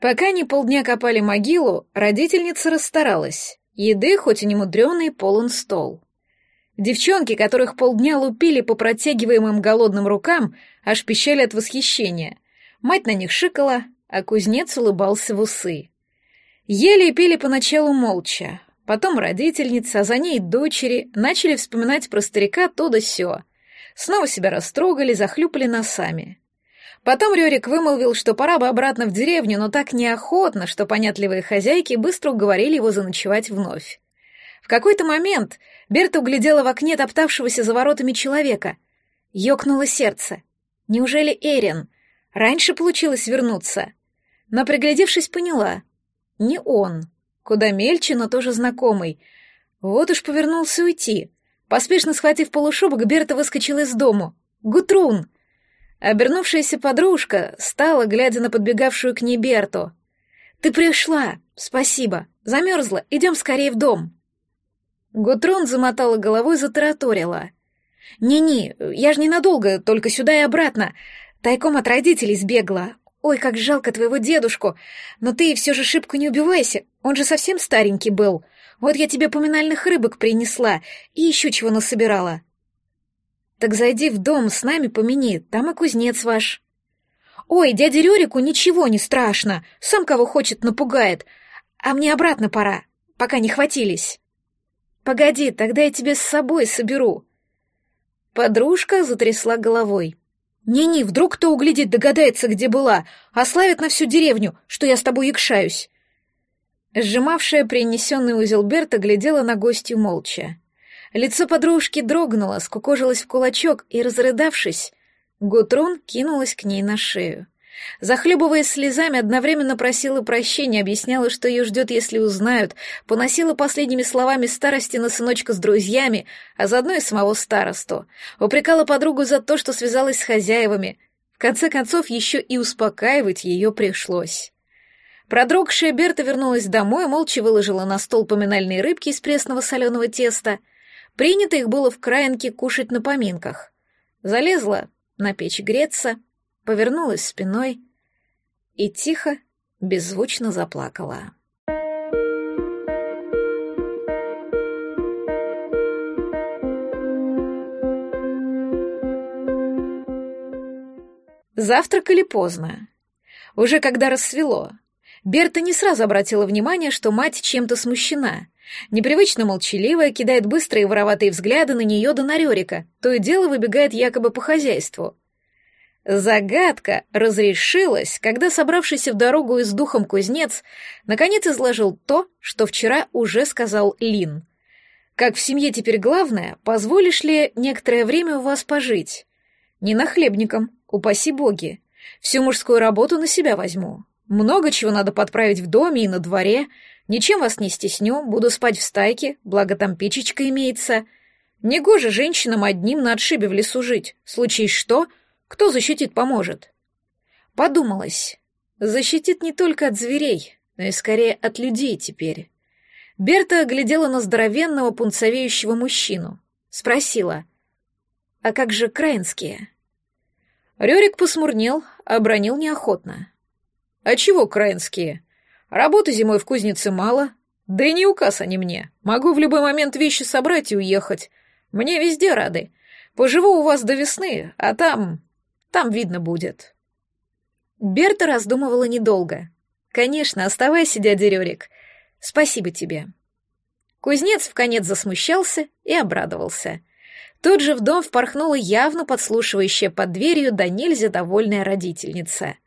Пока они полдня копали могилу, родительница расстаралась. Еды, хоть и не мудреный, полон стол. Девчонки, которых полдня лупили по протягиваемым голодным рукам, аж пищали от восхищения. Мать на них шикала, а кузнец улыбался в усы. Ели и пили поначалу молча. Потом родительница, а за ней дочери начали вспоминать про старика то да сё. Снова себя растрогали, захлюпали носами. Потом Рёрик вымолвил, что пора бы обратно в деревню, но так неохотно, что понятливые хозяйки быстро уговорили его заночевать вновь. В какой-то момент Берта углядела в окне топтавшегося за воротами человека. Ёкнуло сердце. Неужели Эрин? Раньше получилось вернуться. Но, приглядевшись, поняла. Не он. Куда мельче, но тоже знакомый. Вот уж повернулся уйти. Поспешно схватив полушубок, Берта выскочила из дому. «Гутрун!» Обернувшаяся подружка стала, глядя на подбегавшую к ней Берту. «Ты пришла! Спасибо! Замерзла! Идем скорее в дом!» Гутрон замотала головой, затараторила. «Не-не, я ж ненадолго, только сюда и обратно. Тайком от родителей сбегла. Ой, как жалко твоего дедушку. Но ты все же шибко не убивайся, он же совсем старенький был. Вот я тебе поминальных рыбок принесла и еще чего насобирала. Так зайди в дом, с нами помяни, там и кузнец ваш. Ой, дяде Рюрику ничего не страшно, сам кого хочет напугает. А мне обратно пора, пока не хватились. Погоди, тогда я тебе с собой соберу. Подружка затрясла головой. Не-не, вдруг кто углядит, догадается, где была, а славит на всю деревню, что я с тобой якшаюсь. Сжимавшая принесенный узел Берта глядела на гостью молча. Лицо подружки дрогнуло, скукожилось в кулачок и, разрыдавшись, Гутрун кинулась к ней на шею. Захлебываясь слезами, одновременно просила прощения, объясняла, что ее ждет, если узнают, поносила последними словами старости на сыночка с друзьями, а заодно и самого старосту. Упрекала подругу за то, что связалась с хозяевами. В конце концов, еще и успокаивать ее пришлось. Продрогшая Берта вернулась домой, молча выложила на стол поминальные рыбки из пресного соленого теста — Принято их было в краинке кушать на поминках. Залезла на печь греться, повернулась спиной и тихо, беззвучно заплакала. Завтракали поздно. Уже когда рассвело, Берта не сразу обратила внимание, что мать чем-то смущена. Непривычно молчаливая, кидает быстрые и вороватые взгляды на нее да на Рерика, то и дело выбегает якобы по хозяйству. Загадка разрешилась, когда собравшийся в дорогу из духом кузнец наконец изложил то, что вчера уже сказал Лин. «Как в семье теперь главное, позволишь ли некоторое время у вас пожить? Не нахлебником, упаси боги. Всю мужскую работу на себя возьму. Много чего надо подправить в доме и на дворе, Ничем вас не стесню, буду спать в стайке, благо там печечка имеется. Негоже женщинам одним на отшибе в лесу жить. Случись что, кто защитит, поможет. Подумалось. Защитит не только от зверей, но и скорее от людей теперь. Берта глядела на здоровенного пунцовеющего мужчину. Спросила, «А как же краинские?» Рёрик посмурнел, обронил неохотно. «А чего краинские?» Работы зимой в кузнице мало, да и не указ они мне. Могу в любой момент вещи собрать и уехать. Мне везде рады. Поживу у вас до весны, а там... там видно будет». Берта раздумывала недолго. «Конечно, оставайся, дядя Рёрик. Спасибо тебе». Кузнец в конец засмущался и обрадовался. Тут же в дом впорхнула явно подслушивающая под дверью да нельзя довольная родительница —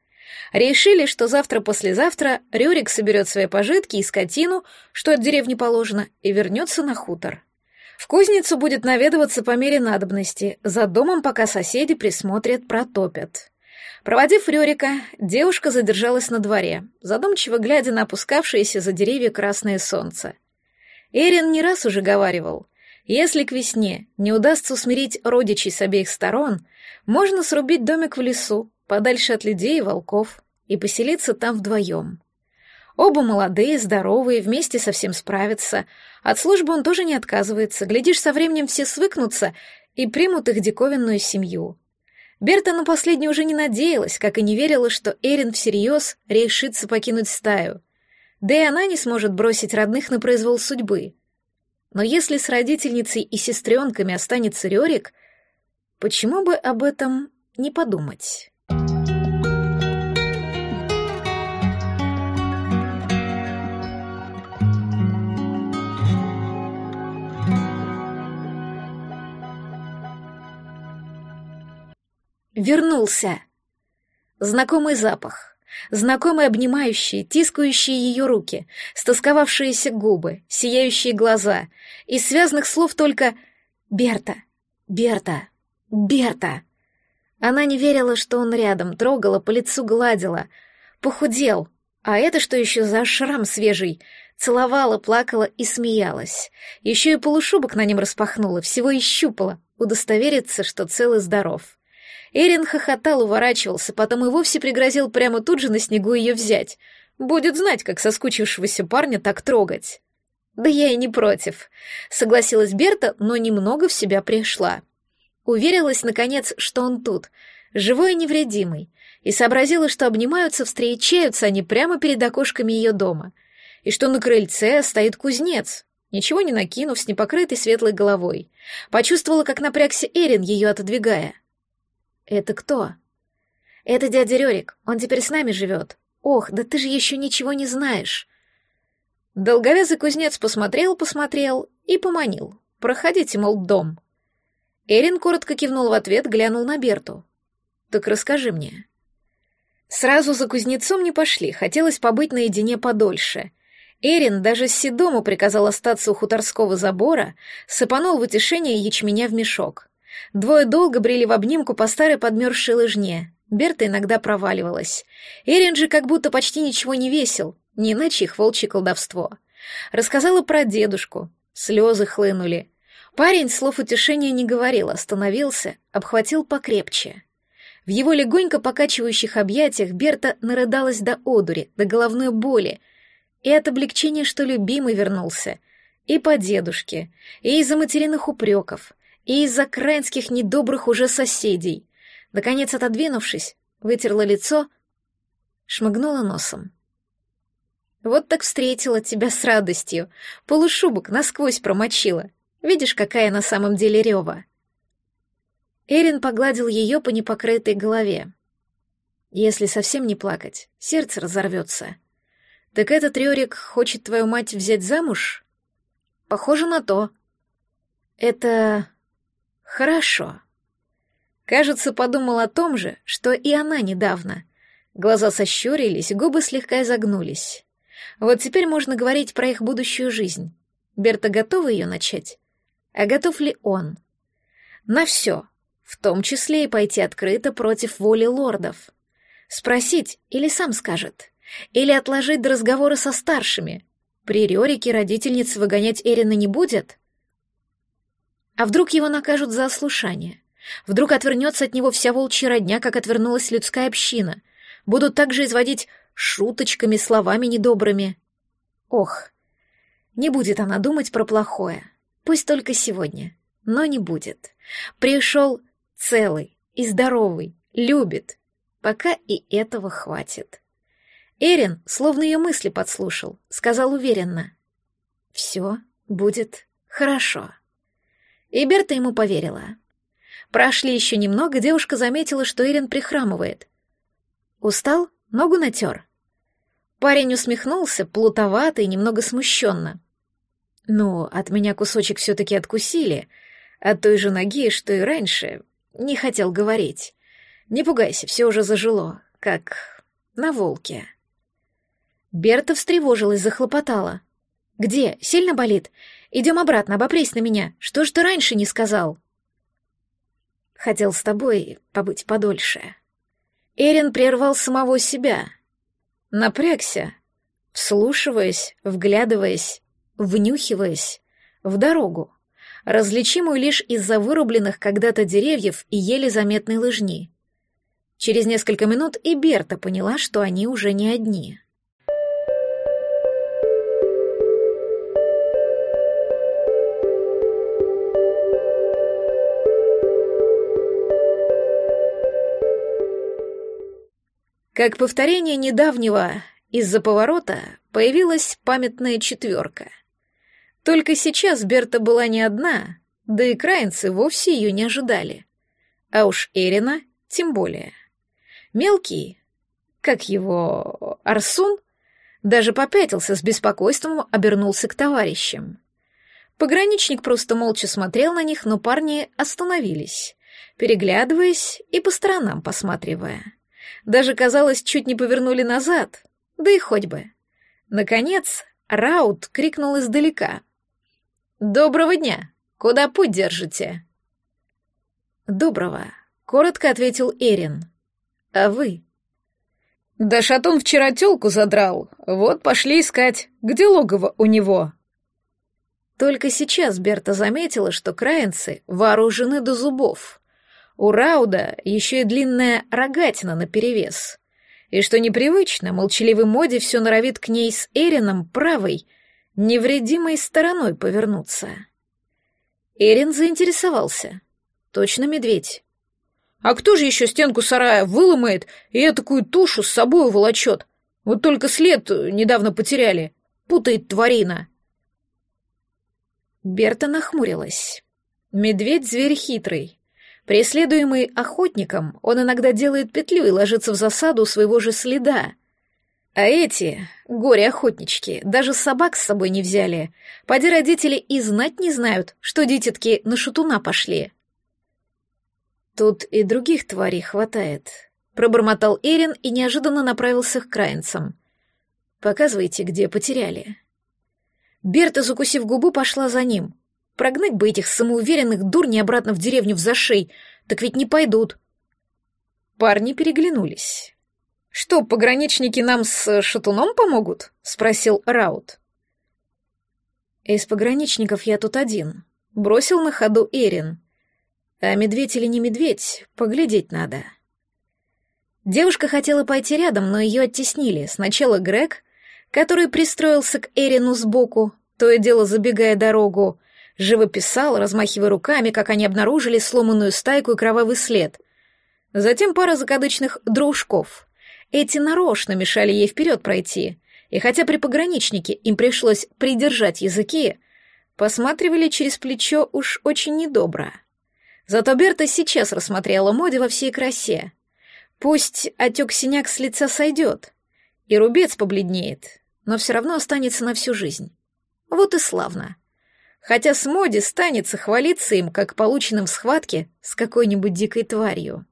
Решили, что завтра-послезавтра Рюрик соберет свои пожитки и скотину, что от деревни положено, и вернется на хутор. В кузницу будет наведываться по мере надобности, за домом пока соседи присмотрят, протопят. Проводив Рюрика, девушка задержалась на дворе, задумчиво глядя на опускавшееся за деревья красное солнце. Эрин не раз уже говаривал, если к весне не удастся усмирить родичей с обеих сторон, можно срубить домик в лесу, подальше от людей и волков, и поселиться там вдвоем. Оба молодые, здоровые, вместе совсем справятся. От службы он тоже не отказывается. Глядишь, со временем все свыкнутся и примут их диковинную семью. Берта на последнее уже не надеялась, как и не верила, что Эрин всерьез решится покинуть стаю. Да и она не сможет бросить родных на произвол судьбы. Но если с родительницей и сестренками останется Рерик, почему бы об этом не подумать? Вернулся. Знакомый запах, знакомые обнимающие, тискающие ее руки, стосковавшиеся губы, сияющие глаза, из связанных слов только «Берта! Берта! Берта!» Она не верила, что он рядом, трогала, по лицу гладила. Похудел. А это что еще за шрам свежий? Целовала, плакала и смеялась. Еще и полушубок на нем распахнула, всего и щупала, удостовериться, что цел и здоров. Эрин хохотал, уворачивался, потом и вовсе пригрозил прямо тут же на снегу ее взять. Будет знать, как соскучившегося парня так трогать. «Да я и не против», — согласилась Берта, но немного в себя пришла. Уверилась, наконец, что он тут, живой и невредимый, и сообразила, что обнимаются, встречаются они прямо перед окошками ее дома, и что на крыльце стоит кузнец, ничего не накинув с непокрытой светлой головой. Почувствовала, как напрягся Эрин, ее отодвигая. «Это кто?» «Это дядя Рерик, он теперь с нами живет. Ох, да ты же еще ничего не знаешь». Долговязый кузнец посмотрел-посмотрел и поманил. «Проходите, мол, дом». Эрин коротко кивнул в ответ, глянул на Берту. «Так расскажи мне». Сразу за кузнецом не пошли, хотелось побыть наедине подольше. Эрин даже Седому приказал остаться у хуторского забора, сыпанул в утешение ячменя в мешок. Двое долго брели в обнимку по старой подмерзшей лыжне. Берта иногда проваливалась. Эрин же как будто почти ничего не весил, не иначе их волчье колдовство. Рассказала про дедушку. Слезы хлынули. Парень слов утешения не говорил, остановился, обхватил покрепче. В его легонько покачивающих объятиях Берта нарыдалась до одури, до головной боли, и от облегчения, что любимый вернулся, и по дедушке, и из-за материных упреков, и из-за краинских недобрых уже соседей. Наконец, отодвинувшись, вытерла лицо, шмыгнула носом. Вот так встретила тебя с радостью, полушубок насквозь промочила. Видишь, какая на самом деле рева. Эрин погладил ее по непокрытой голове. Если совсем не плакать, сердце разорвется. Так этот Рерик хочет твою мать взять замуж? Похоже на то. Это Хорошо. Кажется, подумал о том же, что и она недавно. Глаза сощурились, губы слегка изогнулись. Вот теперь можно говорить про их будущую жизнь. Берта готова ее начать? А готов ли он? На все, в том числе и пойти открыто против воли лордов. Спросить или сам скажет. Или отложить до разговора со старшими. При Рёрике родительницы выгонять Эрина не будет? А вдруг его накажут за ослушание? Вдруг отвернется от него вся волчья родня, как отвернулась людская община? Будут также изводить шуточками, словами недобрыми? Ох, не будет она думать про плохое. Пусть только сегодня, но не будет. Пришел целый и здоровый, любит. Пока и этого хватит. Эрин, словно ее мысли подслушал, сказал уверенно. «Все будет хорошо». И Берта ему поверила. Прошли еще немного, девушка заметила, что Ирин прихрамывает. Устал? Ногу натер? Парень усмехнулся, плутовато и немного смущенно. «Ну, от меня кусочек все-таки откусили, от той же ноги, что и раньше. Не хотел говорить. Не пугайся, все уже зажило, как на волке». Берта встревожилась, захлопотала. «Где? Сильно болит? Идем обратно, обопрись на меня. Что ж ты раньше не сказал?» «Хотел с тобой побыть подольше». Эрин прервал самого себя. Напрягся, вслушиваясь, вглядываясь, внюхиваясь в дорогу, различимую лишь из-за вырубленных когда-то деревьев и еле заметной лыжни. Через несколько минут и Берта поняла, что они уже не одни. Как повторение недавнего из-за поворота появилась памятная четверка. Только сейчас Берта была не одна, да и краинцы вовсе ее не ожидали. А уж Эрина тем более. Мелкий, как его, Арсун, даже попятился с беспокойством, обернулся к товарищам. Пограничник просто молча смотрел на них, но парни остановились, переглядываясь и по сторонам посматривая. Даже, казалось, чуть не повернули назад, да и хоть бы. Наконец, Раут крикнул издалека. «Доброго дня! Куда путь держите?» «Доброго», — коротко ответил Эрин. «А вы?» «Да Шатун вчера тёлку задрал. Вот пошли искать. Где логово у него?» Только сейчас Берта заметила, что краинцы вооружены до зубов. У Рауда еще и длинная рогатина наперевес. И что непривычно, молчаливый Моди все норовит к ней с Эрином правой, невредимой стороной повернуться. Эрин заинтересовался. Точно медведь. А кто же еще стенку сарая выломает и такую тушу с собой волочет? Вот только след недавно потеряли. Путает тварина. Берта нахмурилась. Медведь — зверь хитрый. Преследуемый охотником, он иногда делает петлю и ложится в засаду своего же следа. А эти, горе-охотнички, даже собак с собой не взяли. Поди родители и знать не знают, что дитятки на шатуна пошли. Тут и других тварей хватает. Пробормотал Эрин и неожиданно направился к краинцам. Показывайте, где потеряли. Берта, закусив губу, пошла за ним. Прогнать бы этих самоуверенных дурней обратно в деревню в зашей, так ведь не пойдут. Парни переглянулись. «Что, пограничники нам с шатуном помогут?» — спросил Раут. «Из пограничников я тут один», — бросил на ходу Эрин. «А медведь или не медведь, поглядеть надо». Девушка хотела пойти рядом, но ее оттеснили. Сначала Грег, который пристроился к Эрину сбоку, то и дело забегая дорогу, живописал, размахивая руками, как они обнаружили сломанную стайку и кровавый след. Затем пара закадычных дружков. Эти нарочно мешали ей вперед пройти, и хотя при пограничнике им пришлось придержать языки, посматривали через плечо уж очень недобро. Зато Берта сейчас рассмотрела Моди во всей красе. Пусть отек синяк с лица сойдет, и рубец побледнеет, но все равно останется на всю жизнь. Вот и славно. Хотя с Моди станется хвалиться им, как полученным в схватке с какой-нибудь дикой тварью.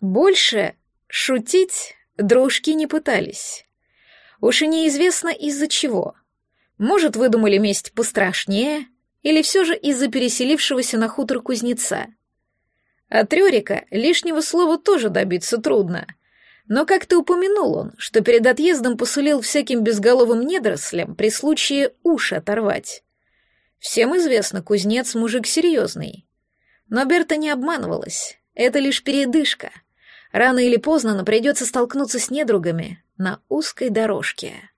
Больше шутить дружки не пытались. Уж и неизвестно из-за чего — может, выдумали месть пострашнее, или все же из-за переселившегося на хутор кузнеца. От Рерика лишнего слова тоже добиться трудно. Но как-то упомянул он, что перед отъездом посулил всяким безголовым недорослям при случае уши оторвать. Всем известно, кузнец мужик серьезный. Но Берта не обманывалась, это лишь передышка. Рано или поздно нам придется столкнуться с недругами на узкой дорожке.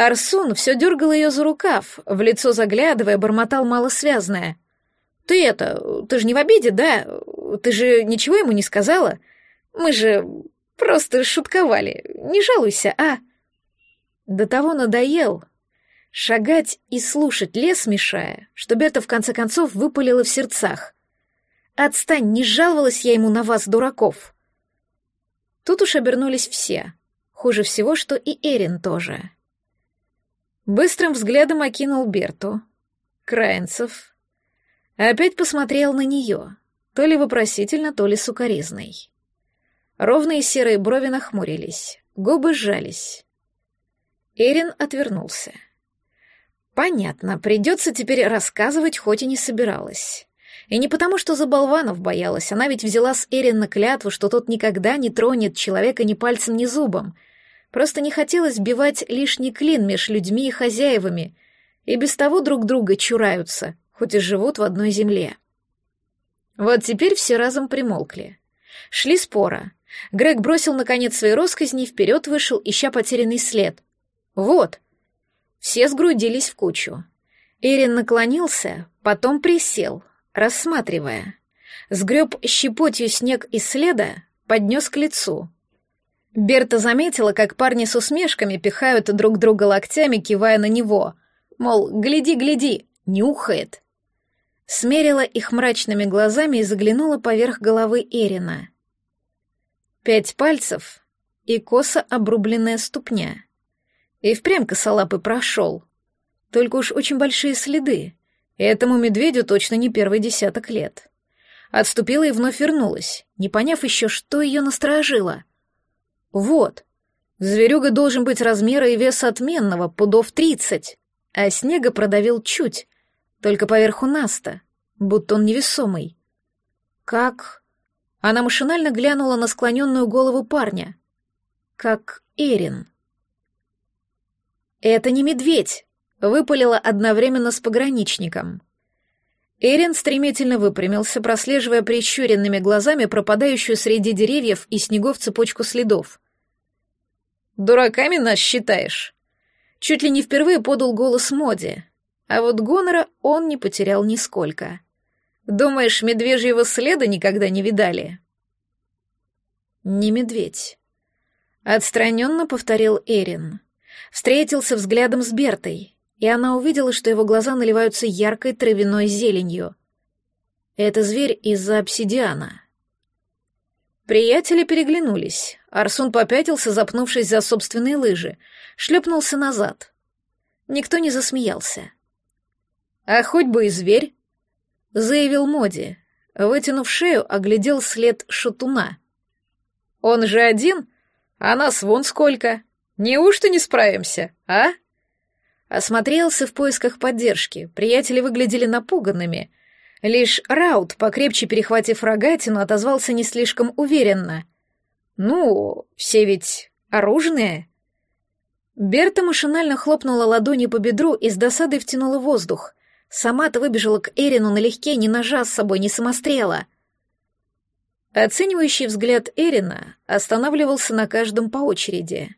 Арсун все дергал ее за рукав, в лицо заглядывая, бормотал малосвязное. «Ты это, ты же не в обиде, да? Ты же ничего ему не сказала? Мы же просто шутковали. Не жалуйся, а?» До того надоел. Шагать и слушать лес мешая, что Берта в конце концов выпалила в сердцах. «Отстань, не жаловалась я ему на вас, дураков!» Тут уж обернулись все. Хуже всего, что и Эрин тоже. Быстрым взглядом окинул Берту. Краинцев. Опять посмотрел на нее, то ли вопросительно, то ли сукоризной. Ровные серые брови нахмурились, губы сжались. Эрин отвернулся. Понятно, придется теперь рассказывать, хоть и не собиралась. И не потому, что за болванов боялась, она ведь взяла с Эрин на клятву, что тот никогда не тронет человека ни пальцем, ни зубом. Просто не хотелось бивать лишний клин меж людьми и хозяевами, и без того друг друга чураются, хоть и живут в одной земле. Вот теперь все разом примолкли. Шли спора. Грег бросил, наконец, свои росказни, вперед вышел, ища потерянный след. Вот. Все сгрудились в кучу. Эрин наклонился, потом присел, рассматривая. Сгреб щепотью снег из следа, поднес к лицу. Берта заметила, как парни с усмешками пихают друг друга локтями, кивая на него. Мол, гляди, гляди, нюхает. Смерила их мрачными глазами и заглянула поверх головы Эрина. Пять пальцев и косо обрубленная ступня. И впрямь косолапый прошел. Только уж очень большие следы. Этому медведю точно не первый десяток лет. Отступила и вновь вернулась, не поняв еще, что ее насторожило. Вот, зверюга должен быть размера и веса отменного, пудов тридцать, а снега продавил чуть, только поверху наста, будто он невесомый. Как... Она машинально глянула на склоненную голову парня. Как Эрин. «Это не медведь», — выпалила одновременно с пограничником. Эрин стремительно выпрямился, прослеживая прищуренными глазами пропадающую среди деревьев и снегов цепочку следов. «Дураками нас считаешь?» Чуть ли не впервые подал голос Моди, а вот гонора он не потерял нисколько. «Думаешь, медвежьего следа никогда не видали?» «Не медведь», — отстраненно повторил Эрин. Встретился взглядом с Бертой, и она увидела, что его глаза наливаются яркой травяной зеленью. Это зверь из-за обсидиана. Приятели переглянулись. Арсун попятился, запнувшись за собственные лыжи, шлепнулся назад. Никто не засмеялся. «А хоть бы и зверь», — заявил Моди, вытянув шею, оглядел след шатуна. «Он же один, а нас вон сколько. Неужто не справимся, а?» Осмотрелся в поисках поддержки. Приятели выглядели напуганными. Лишь Раут, покрепче перехватив рогатину, отозвался не слишком уверенно. «Ну, все ведь оружные?» Берта машинально хлопнула ладонью по бедру и с досадой втянула воздух. Сама-то выбежала к Эрину налегке, ни ножа с собой, ни самострела. Оценивающий взгляд Эрина останавливался на каждом по очереди.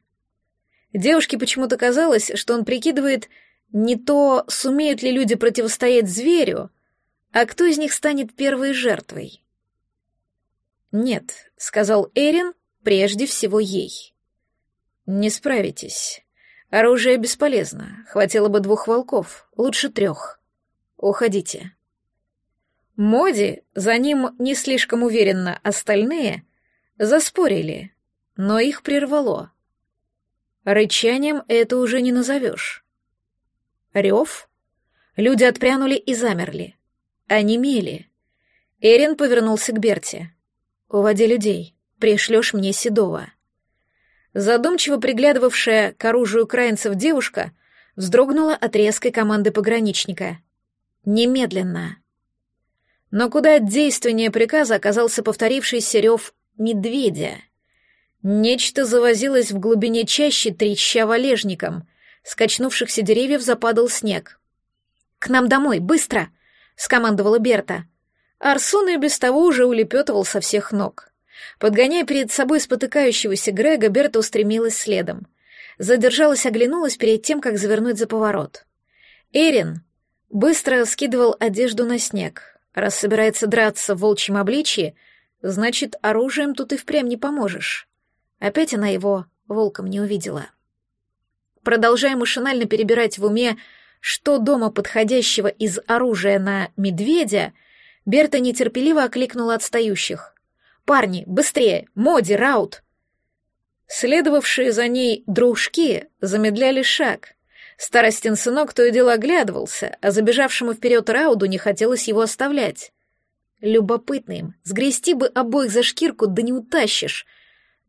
Девушке почему-то казалось, что он прикидывает не то, сумеют ли люди противостоять зверю, а кто из них станет первой жертвой. «Нет», — сказал Эрин, — «прежде всего ей». «Не справитесь. Оружие бесполезно. Хватило бы двух волков, лучше трех. Уходите». Моди, за ним не слишком уверенно остальные, заспорили, но их прервало. Рычанием это уже не назовешь. Рев? Люди отпрянули и замерли. Онемели. Эрин повернулся к Берте. «Уводи людей. Пришлешь мне Седова». Задумчиво приглядывавшая к оружию украинцев девушка вздрогнула от резкой команды пограничника. «Немедленно!» Но куда действеннее приказа оказался повторившийся рев медведя — Нечто завозилось в глубине чащи, треща валежником. Скачнувшихся деревьев западал снег. «К нам домой, быстро!» — скомандовала Берта. Арсун и без того уже улепетывал со всех ног. Подгоняя перед собой спотыкающегося Грега, Берта устремилась следом. Задержалась, оглянулась перед тем, как завернуть за поворот. Эрин быстро скидывал одежду на снег. Раз собирается драться в волчьем обличье, значит, оружием тут и впрямь не поможешь. Опять она его волком не увидела. Продолжая машинально перебирать в уме, что дома подходящего из оружия на медведя, Берта нетерпеливо окликнула отстающих. «Парни, быстрее! Моди, Раут!» Следовавшие за ней дружки замедляли шаг. Старостин сынок то и дело оглядывался, а забежавшему вперед Рауду не хотелось его оставлять. Любопытно им, сгрести бы обоих за шкирку, да не утащишь —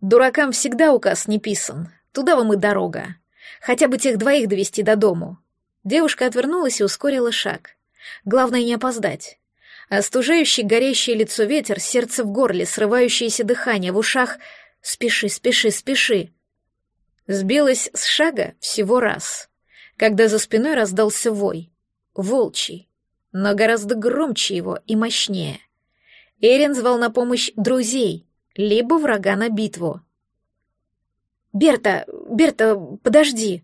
Дуракам всегда указ не писан. Туда вам и дорога. Хотя бы тех двоих довести до дому. Девушка отвернулась и ускорила шаг. Главное не опоздать. Остужающий горящее лицо ветер, сердце в горле, срывающееся дыхание в ушах. Спеши, спеши, спеши. Сбилась с шага всего раз, когда за спиной раздался вой. Волчий, но гораздо громче его и мощнее. Эрин звал на помощь друзей, либо врага на битву. «Берта, Берта, подожди!»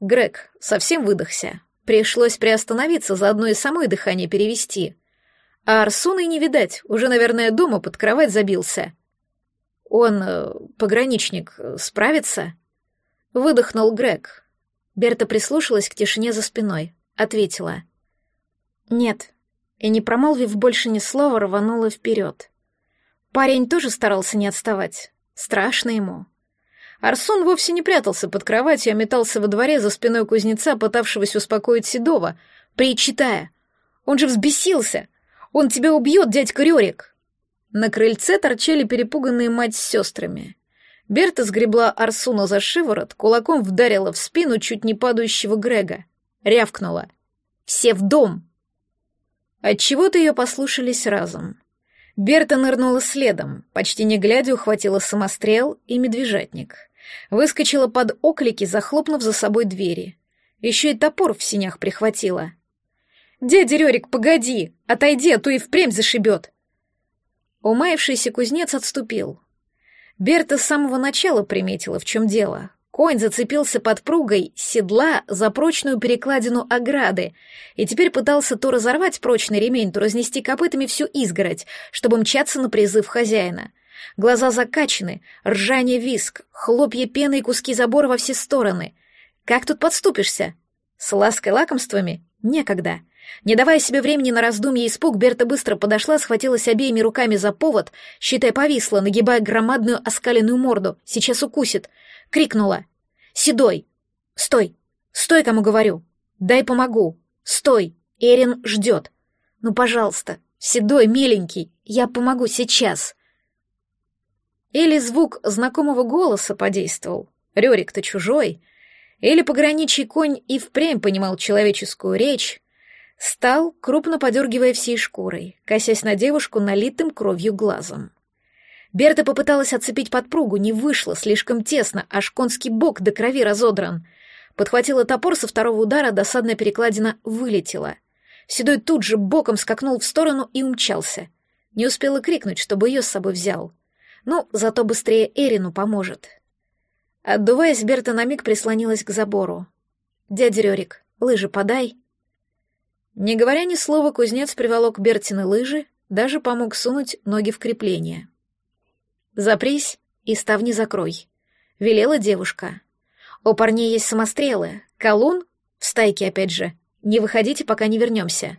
Грег совсем выдохся. Пришлось приостановиться, заодно и самой дыхание перевести. А Арсуна и не видать, уже, наверное, дома под кровать забился. Он, э, пограничник, справится? Выдохнул Грег. Берта прислушалась к тишине за спиной, ответила. Нет. И не промолвив больше ни слова, рванула вперед. Парень тоже старался не отставать. Страшно ему. Арсун вовсе не прятался под кроватью, а метался во дворе за спиной кузнеца, пытавшегося успокоить Седова, причитая. «Он же взбесился! Он тебя убьет, дядька Рерик!» На крыльце торчали перепуганные мать с сестрами. Берта сгребла Арсуна за шиворот, кулаком вдарила в спину чуть не падающего Грега. Рявкнула. «Все в дом!» Отчего-то ее послушались разом. Берта нырнула следом, почти не глядя ухватила самострел и медвежатник. Выскочила под оклики, захлопнув за собой двери. Еще и топор в синях прихватила. «Дядя Рерик, погоди! Отойди, а то и впрямь зашибет!» Умаившийся кузнец отступил. Берта с самого начала приметила, в чем дело. Конь зацепился подпругой седла за прочную перекладину ограды и теперь пытался то разорвать прочный ремень, то разнести копытами всю изгородь, чтобы мчаться на призыв хозяина. Глаза закачаны, ржание виск, хлопья пены и куски забора во все стороны. Как тут подступишься? С лаской лакомствами? Некогда. Не давая себе времени на раздумье и испуг, Берта быстро подошла, схватилась обеими руками за повод, считай повисла, нагибая громадную оскаленную морду. Сейчас укусит — крикнула. «Седой! Стой! Стой, кому говорю! Дай помогу! Стой! Эрин ждет! Ну, пожалуйста, Седой, миленький, я помогу сейчас!» Или звук знакомого голоса подействовал, Рерик-то чужой, или пограничий конь и впрямь понимал человеческую речь, стал, крупно подергивая всей шкурой, косясь на девушку налитым кровью глазом. Берта попыталась отцепить подпругу, не вышло, слишком тесно, аж конский бок до крови разодран. Подхватила топор со второго удара, досадная перекладина вылетела. Седой тут же боком скакнул в сторону и умчался. Не успела крикнуть, чтобы ее с собой взял. Ну, зато быстрее Эрину поможет. Отдуваясь, Берта на миг прислонилась к забору. «Дядя Рерик, лыжи подай». Не говоря ни слова, кузнец приволок Бертины лыжи, даже помог сунуть ноги в крепление. «Запрись и ставни закрой», — велела девушка. «У парней есть самострелы. Колун, в стайке опять же. Не выходите, пока не вернемся».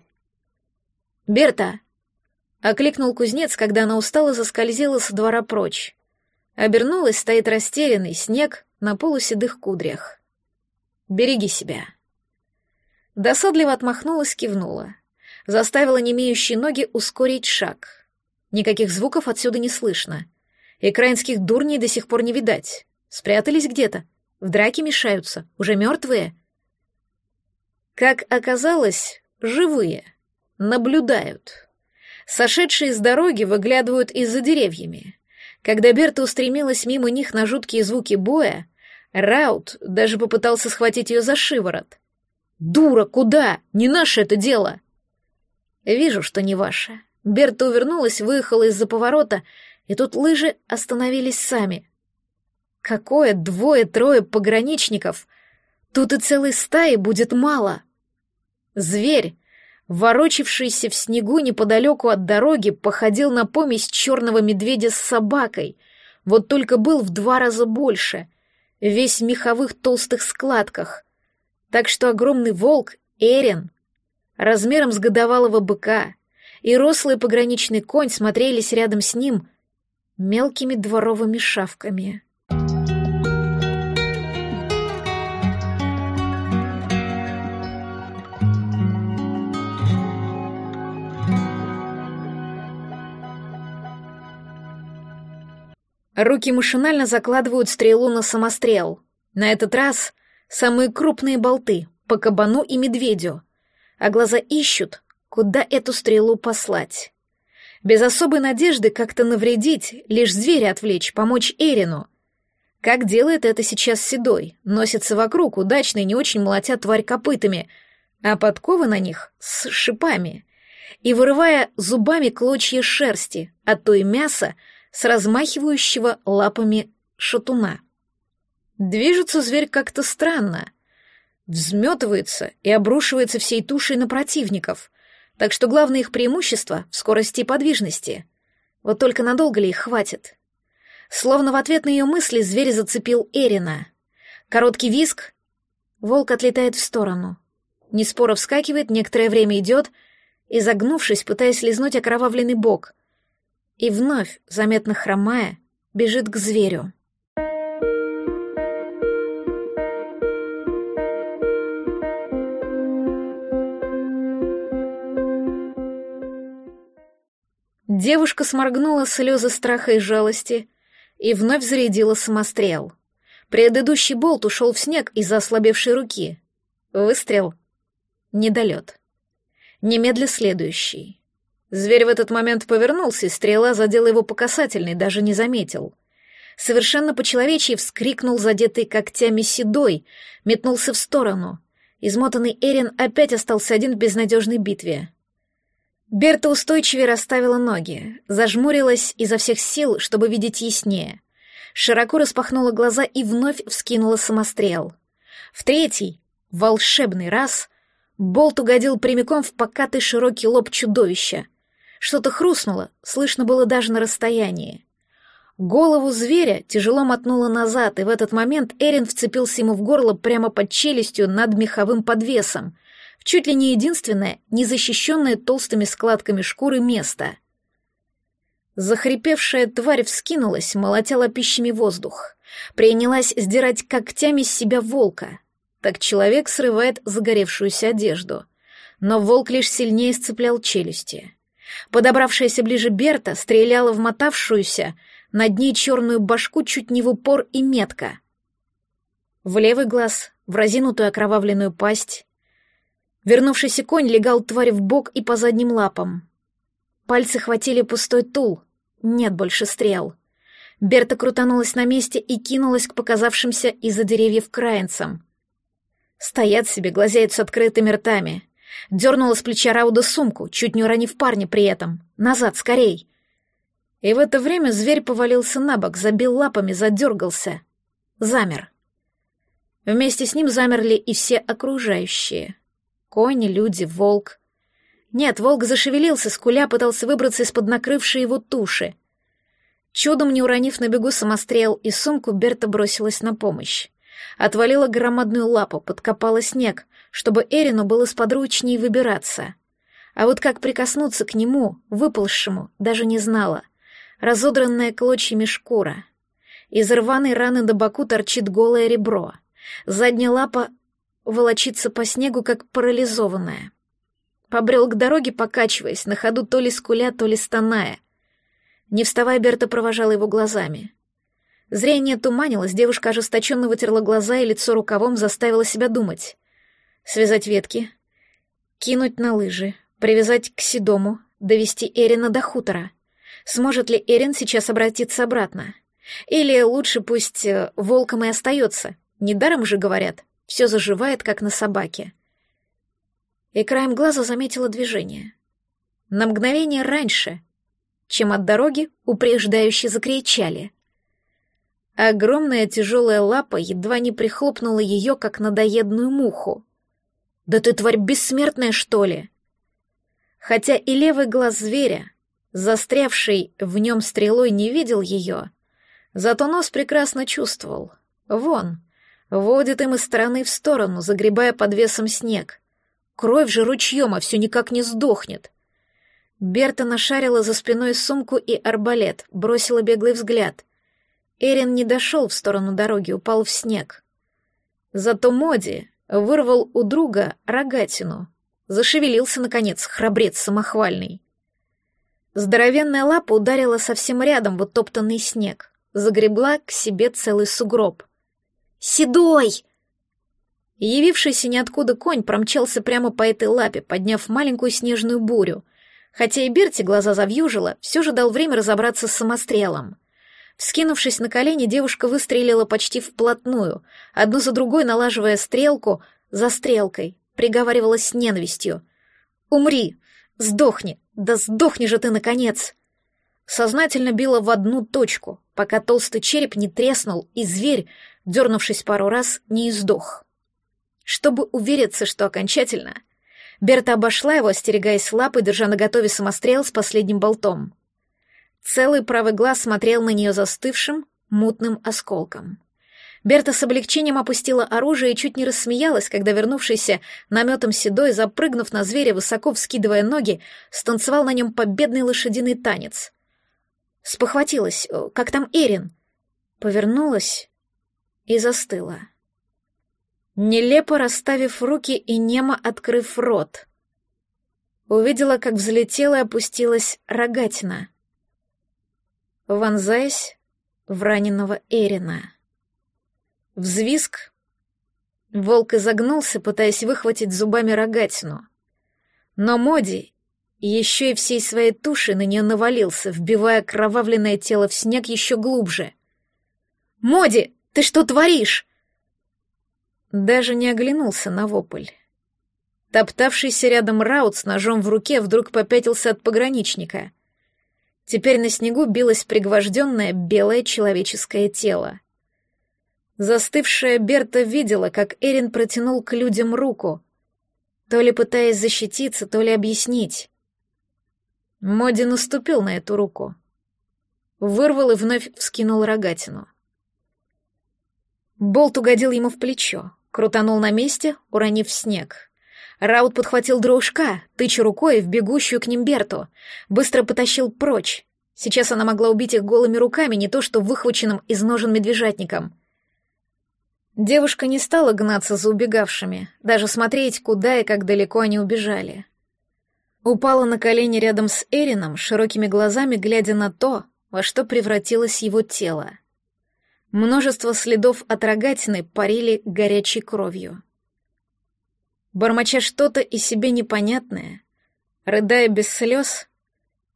«Берта!» — окликнул кузнец, когда она устало заскользила со двора прочь. Обернулась, стоит растерянный, снег на полуседых кудрях. «Береги себя». Досадливо отмахнулась, кивнула. Заставила немеющие ноги ускорить шаг. Никаких звуков отсюда не слышно. Экраинских дурней до сих пор не видать. Спрятались где-то. В драке мешаются. Уже мертвые. Как оказалось, живые. Наблюдают. Сошедшие с дороги выглядывают из-за деревьями. Когда Берта устремилась мимо них на жуткие звуки боя, Раут даже попытался схватить ее за шиворот. «Дура, куда? Не наше это дело!» «Вижу, что не ваше». Берта увернулась, выехала из-за поворота и тут лыжи остановились сами. Какое двое-трое пограничников? Тут и целой стаи будет мало. Зверь, ворочившийся в снегу неподалеку от дороги, походил на помесь черного медведя с собакой, вот только был в два раза больше, весь в меховых толстых складках. Так что огромный волк, Эрин, размером с годовалого быка, и рослый пограничный конь смотрелись рядом с ним мелкими дворовыми шавками. Руки машинально закладывают стрелу на самострел. На этот раз самые крупные болты по кабану и медведю, а глаза ищут, куда эту стрелу послать без особой надежды как-то навредить, лишь зверя отвлечь, помочь Эрину. Как делает это сейчас Седой, носится вокруг, удачно и не очень молотя тварь копытами, а подковы на них с шипами, и вырывая зубами клочья шерсти, а то и мясо с размахивающего лапами шатуна. Движется зверь как-то странно, взметывается и обрушивается всей тушей на противников, так что главное их преимущество в скорости и подвижности. Вот только надолго ли их хватит? Словно в ответ на ее мысли зверь зацепил Эрина. Короткий виск. Волк отлетает в сторону. Неспоро вскакивает, некоторое время идет, и, загнувшись, пытаясь лизнуть окровавленный бок, и вновь, заметно хромая, бежит к зверю. Девушка сморгнула слезы страха и жалости и вновь зарядила самострел. Предыдущий болт ушел в снег из-за ослабевшей руки. Выстрел. Недолет. Немедля следующий. Зверь в этот момент повернулся, и стрела задела его по касательной, даже не заметил. Совершенно по-человечьи вскрикнул задетый когтями седой, метнулся в сторону. Измотанный Эрин опять остался один в безнадежной битве. Берта устойчивее расставила ноги, зажмурилась изо всех сил, чтобы видеть яснее. Широко распахнула глаза и вновь вскинула самострел. В третий, волшебный раз, болт угодил прямиком в покатый широкий лоб чудовища. Что-то хрустнуло, слышно было даже на расстоянии. Голову зверя тяжело мотнуло назад, и в этот момент Эрин вцепился ему в горло прямо под челюстью над меховым подвесом, чуть ли не единственное, незащищенное толстыми складками шкуры место. Захрипевшая тварь вскинулась, молотя лопищами воздух. Принялась сдирать когтями с себя волка. Так человек срывает загоревшуюся одежду. Но волк лишь сильнее сцеплял челюсти. Подобравшаяся ближе Берта стреляла в мотавшуюся над ней черную башку чуть не в упор и метко. В левый глаз, в разинутую окровавленную пасть, Вернувшийся конь легал тварь в бок и по задним лапам. Пальцы хватили пустой тул. Нет больше стрел. Берта крутанулась на месте и кинулась к показавшимся из-за деревьев краинцам. Стоят себе, глазеют с открытыми ртами. Дернула с плеча Рауда сумку, чуть не уронив парня при этом. «Назад, скорей!» И в это время зверь повалился на бок, забил лапами, задергался. Замер. Вместе с ним замерли и все окружающие. Кони, люди, волк. Нет, волк зашевелился, скуля пытался выбраться из-под накрывшей его туши. Чудом не уронив на бегу самострел и сумку, Берта бросилась на помощь. Отвалила громадную лапу, подкопала снег, чтобы Эрину было сподручнее выбираться. А вот как прикоснуться к нему, выползшему, даже не знала. Разодранная клочьями шкура. Из рваной раны до боку торчит голое ребро. Задняя лапа волочиться по снегу, как парализованная. Побрел к дороге, покачиваясь, на ходу то ли скуля, то ли стоная. Не вставая, Берта провожала его глазами. Зрение туманилось, девушка ожесточенно вытерла глаза и лицо рукавом заставила себя думать. Связать ветки, кинуть на лыжи, привязать к седому, довести Эрина до хутора. Сможет ли Эрин сейчас обратиться обратно? Или лучше пусть э, волком и остается, недаром же говорят — все заживает, как на собаке. И краем глаза заметила движение. На мгновение раньше, чем от дороги упреждающе закричали. Огромная тяжелая лапа едва не прихлопнула ее, как надоедную муху. «Да ты, тварь, бессмертная, что ли?» Хотя и левый глаз зверя, застрявший в нем стрелой, не видел ее, зато нос прекрасно чувствовал. Вон, Водит им из стороны в сторону, загребая под весом снег. Кровь же ручьем, а все никак не сдохнет. Берта нашарила за спиной сумку и арбалет, бросила беглый взгляд. Эрин не дошел в сторону дороги, упал в снег. Зато Моди вырвал у друга рогатину. Зашевелился, наконец, храбрец самохвальный. Здоровенная лапа ударила совсем рядом в утоптанный снег, загребла к себе целый сугроб — «Седой!» Явившийся ниоткуда конь промчался прямо по этой лапе, подняв маленькую снежную бурю. Хотя и Берти глаза завьюжила, все же дал время разобраться с самострелом. Вскинувшись на колени, девушка выстрелила почти вплотную, одну за другой налаживая стрелку за стрелкой, приговаривала с ненавистью. «Умри! Сдохни! Да сдохни же ты, наконец!» Сознательно била в одну точку, пока толстый череп не треснул, и зверь, дернувшись пару раз, не издох. Чтобы увериться, что окончательно, Берта обошла его, остерегаясь лапы, держа наготове самострел с последним болтом. Целый правый глаз смотрел на нее застывшим, мутным осколком. Берта с облегчением опустила оружие и чуть не рассмеялась, когда вернувшийся наметом седой, запрыгнув на зверя, высоко вскидывая ноги, станцевал на нем победный лошадиный танец. Спохватилась, как там Эрин. Повернулась и застыла. Нелепо расставив руки и немо открыв рот. Увидела, как взлетела и опустилась рогатина — вонзаясь в раненого Эрина. Взвизг. Волк изогнулся, пытаясь выхватить зубами рогатину. Но Моди еще и всей своей тушей на нее навалился, вбивая кровавленное тело в снег еще глубже. «Моди, ты что творишь?» Даже не оглянулся на вопль. Топтавшийся рядом Раут с ножом в руке вдруг попятился от пограничника — Теперь на снегу билось пригвожденное белое человеческое тело. Застывшая Берта видела, как Эрин протянул к людям руку, то ли пытаясь защититься, то ли объяснить. Моди наступил на эту руку. Вырвал и вновь вскинул рогатину. Болт угодил ему в плечо, крутанул на месте, уронив снег. Раут подхватил дружка, тыча рукой в бегущую к ним Берту, быстро потащил прочь. Сейчас она могла убить их голыми руками, не то что выхваченным из ножен медвежатником. Девушка не стала гнаться за убегавшими, даже смотреть, куда и как далеко они убежали. Упала на колени рядом с Эрином, широкими глазами глядя на то, во что превратилось его тело. Множество следов от рогатины парили горячей кровью. Бормоча что-то и себе непонятное, рыдая без слез,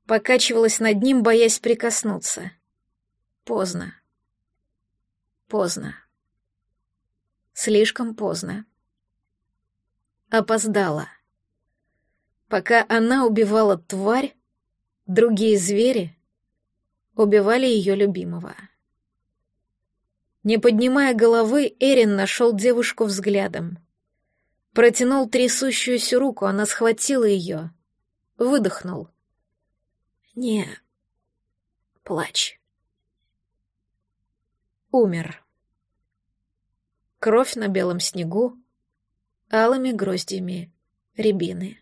покачивалась над ним, боясь прикоснуться. Поздно. Поздно. Слишком поздно. Опоздала. Пока она убивала тварь, другие звери убивали ее любимого. Не поднимая головы, Эрин нашел девушку взглядом. Протянул трясущуюся руку, она схватила ее. Выдохнул. «Не плачь». Умер. Кровь на белом снегу, алыми гроздями рябины.